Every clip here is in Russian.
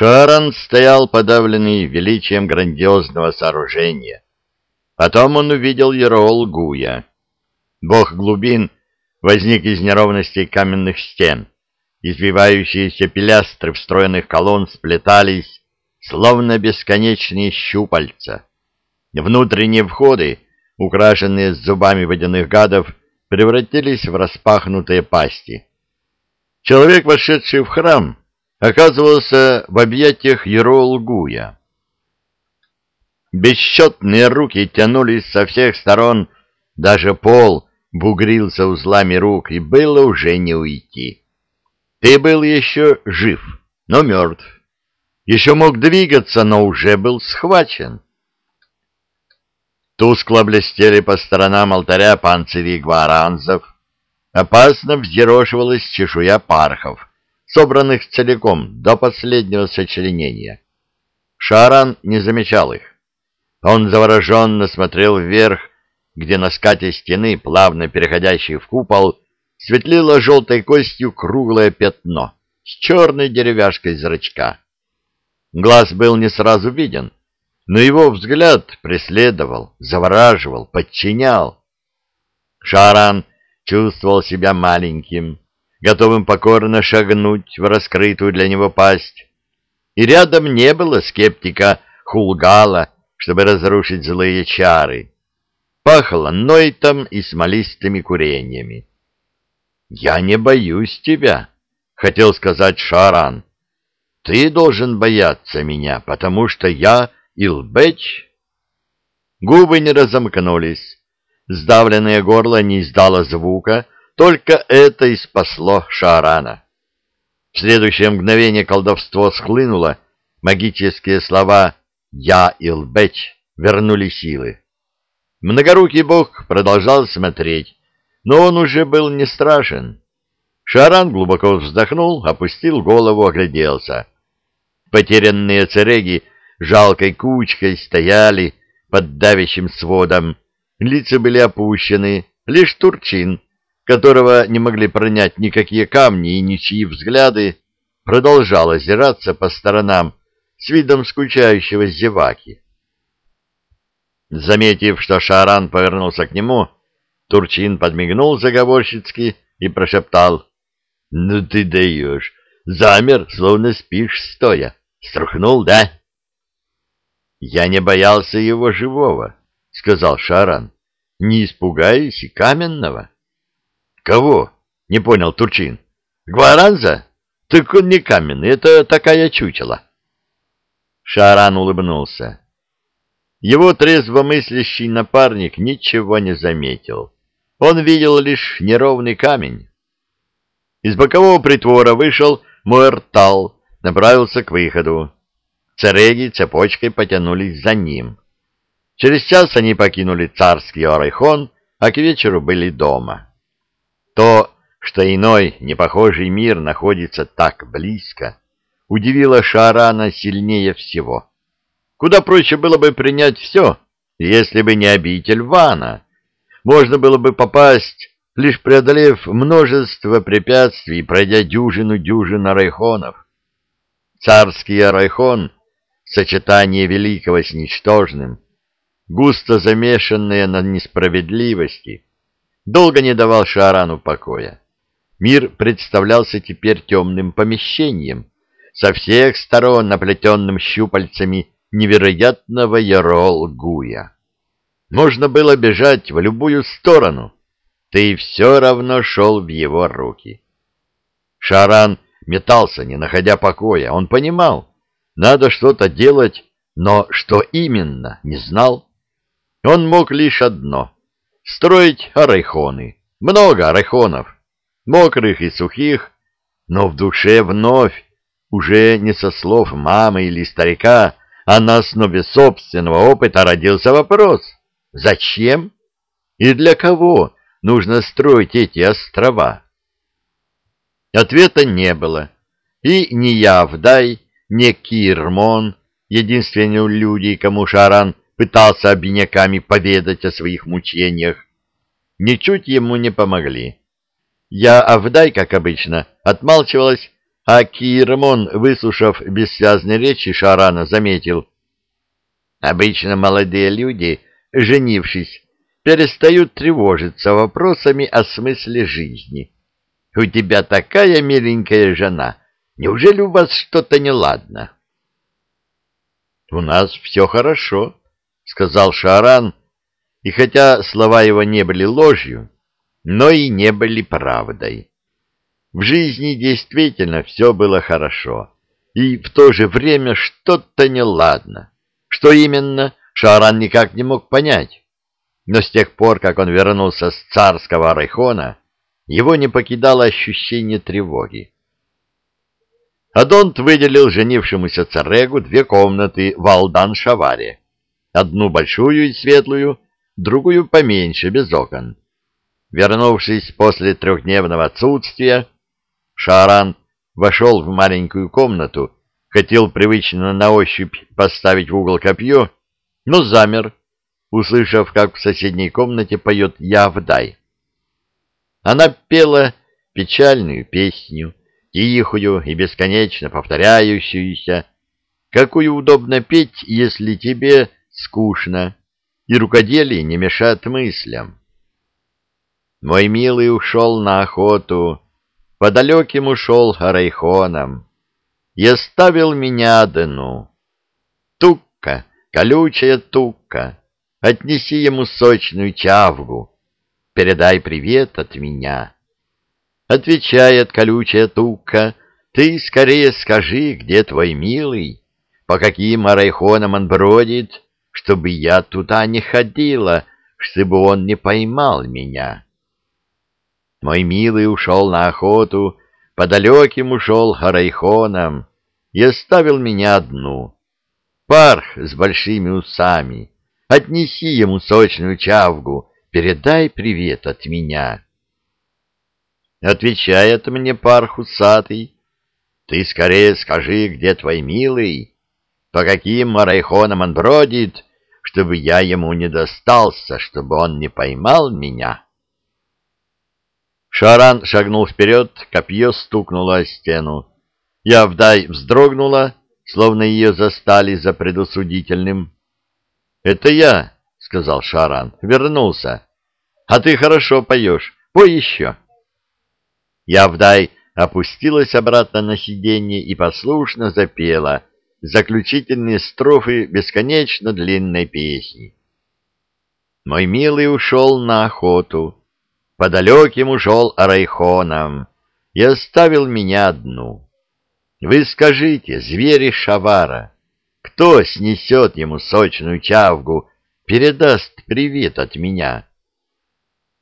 Шаран стоял подавленный величием грандиозного сооружения. Потом он увидел Ероол Гуя. Бог глубин возник из неровностей каменных стен. Извивающиеся пилястры встроенных колонн сплетались, словно бесконечные щупальца. Внутренние входы, украшенные зубами водяных гадов, превратились в распахнутые пасти. Человек, вошедший в храм, оказывался в объятиях Ерол-Гуя. Бесчетные руки тянулись со всех сторон, даже пол бугрился узлами рук, и было уже не уйти. Ты был еще жив, но мертв. Еще мог двигаться, но уже был схвачен. Тускло блестели по сторонам алтаря панцири гваранзов. Опасно взъерошивалась чешуя пархов, собранных целиком до последнего сочленения. Шаран не замечал их. Он завороженно смотрел вверх, где на скате стены, плавно переходящей в купол, светлело желтой костью круглое пятно с черной деревяшкой зрачка. Глаз был не сразу виден, но его взгляд преследовал, завораживал, подчинял. Шаран чувствовал себя маленьким, готовым покорно шагнуть в раскрытую для него пасть. И рядом не было скептика Хулгала, чтобы разрушить злые чары. Пахло нойтом и смолистыми курениями. «Я не боюсь тебя», — хотел сказать Шаран. «Ты должен бояться меня, потому что я Илбеч». Губы не разомкнулись, сдавленное горло не издало звука, только это и спасло Шаарана. В следующее мгновение колдовство схлынуло, магические слова «Я Илбеч» вернули силы. Многорукий бог продолжал смотреть, но он уже был не страшен. Шаран глубоко вздохнул, опустил голову, огляделся. Потерянные цереги жалкой кучкой стояли под давящим сводом, лица были опущены, лишь Турчин которого не могли пронять никакие камни и ничьи взгляды, продолжал озираться по сторонам с видом скучающего зеваки. Заметив, что Шаран повернулся к нему, Турчин подмигнул заговорщицки и прошептал. — Ну ты даешь! Замер, словно спишь стоя. Струхнул, да? — Я не боялся его живого, — сказал Шаран. — Не испугаюсь и каменного. — Кого? Не понял Турчин. Гваранза? Так он не каменный, это такая чучела. Шаран улыбнулся. Его трезвомыслящий напарник ничего не заметил. Он видел лишь неровный камень. Из бокового притвора вышел Муэртал, направился к выходу. Цареги цепочкой потянулись за ним. Через час они покинули царский Орайхон, а к вечеру были дома. То, что иной, непохожий мир находится так близко, удивило Шаарана сильнее всего. Куда проще было бы принять все, если бы не обитель Вана. Можно было бы попасть, лишь преодолев множество препятствий, пройдя дюжину-дюжину райхонов. Царский райхон — сочетание великого с ничтожным, густо замешанное на несправедливости — долго не давал Шаарану покоя. Мир представлялся теперь темным помещением, со всех сторон наплетенным щупальцами невероятного Ярол-Гуя. Можно было бежать в любую сторону, ты все равно шел в его руки. Шаран метался, не находя покоя. Он понимал, надо что-то делать, но что именно, не знал. Он мог лишь одно строить арайхоны. Много арайхонов, мокрых и сухих, но в душе вновь, уже не со слов мамы или старика, а на основе собственного опыта родился вопрос «Зачем и для кого нужно строить эти острова?» Ответа не было, и ни Явдай, ни Кирмон, единственные люди, кому Шаран пытался обиняками поведать о своих мучениях, ничуть ему не помогли. Я, Авдай, как обычно, отмалчивалась, А Кирмон, выслушав бессвязные речи Шарана, заметил. Обычно молодые люди, женившись, перестают тревожиться вопросами о смысле жизни. У тебя такая миленькая жена. Неужели у вас что-то неладно? — У нас все хорошо, — сказал Шаран, и хотя слова его не были ложью, но и не были правдой. В жизни действительно все было хорошо, и в то же время что-то неладно. Что именно, Шаран никак не мог понять. Но с тех пор, как он вернулся с царского Райхона, его не покидало ощущение тревоги. Адонт выделил женившемуся царегу две комнаты в Алдан-Шаваре. Одну большую и светлую, другую поменьше, без окон. Вернувшись после трехдневного отсутствия, Шаран вошел в маленькую комнату, хотел привычно на ощупь поставить в угол копье, но замер, услышав, как в соседней комнате поет Явдай. Она пела печальную песню, тихую и бесконечно повторяющуюся, какую удобно петь, если тебе скучно, и рукоделие не мешает мыслям. Мой милый ушел на охоту, по далеким ушел Райхоном, и оставил меня одну. Тукка, колючая тукка, отнеси ему сочную чавгу, передай привет от меня. Отвечает колючая тукка, ты скорее скажи, где твой милый, по каким арайхонам он бродит, чтобы я туда не ходила, чтобы он не поймал меня. Мой милый ушел на охоту, по далеким ушел Харайхоном и оставил меня одну. Парх с большими усами, отнеси ему сочную чавгу, передай привет от меня. Отвечает мне парх усатый, ты скорее скажи, где твой милый, по каким марайхонам он бродит, чтобы я ему не достался, чтобы он не поймал меня. Шаран шагнул вперед, копье стукнуло о стену. Явдай вздрогнула, словно ее застали за предусудительным. — Это я, — сказал Шаран, — вернулся. — А ты хорошо поешь, пой еще. Явдай опустилась обратно на сиденье и послушно запела заключительные строфы бесконечно длинной песни. Мой милый ушел на охоту, по далеким ушел Арайхоном и оставил меня одну. Вы скажите, звери Шавара, кто снесет ему сочную чавгу, передаст привет от меня?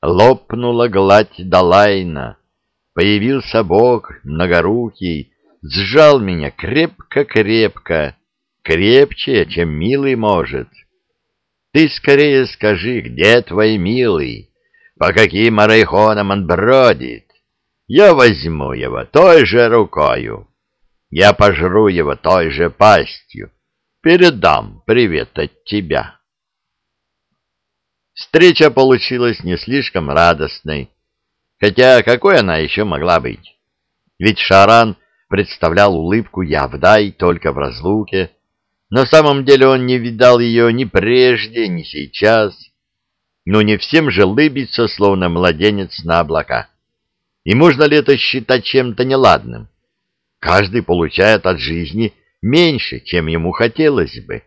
Лопнула гладь Далайна, появился Бог многорукий, сжал меня крепко-крепко, крепче, чем милый может. Ты скорее скажи, где твой милый? по каким арайхонам он бродит. Я возьму его той же рукою, я пожру его той же пастью, передам привет от тебя. Встреча получилась не слишком радостной, хотя какой она еще могла быть? Ведь Шаран представлял улыбку Явдай только в разлуке, на самом деле он не видал ее ни прежде, ни сейчас, но не всем же лыбиться, словно младенец на облака. И можно ли это считать чем-то неладным? Каждый получает от жизни меньше, чем ему хотелось бы.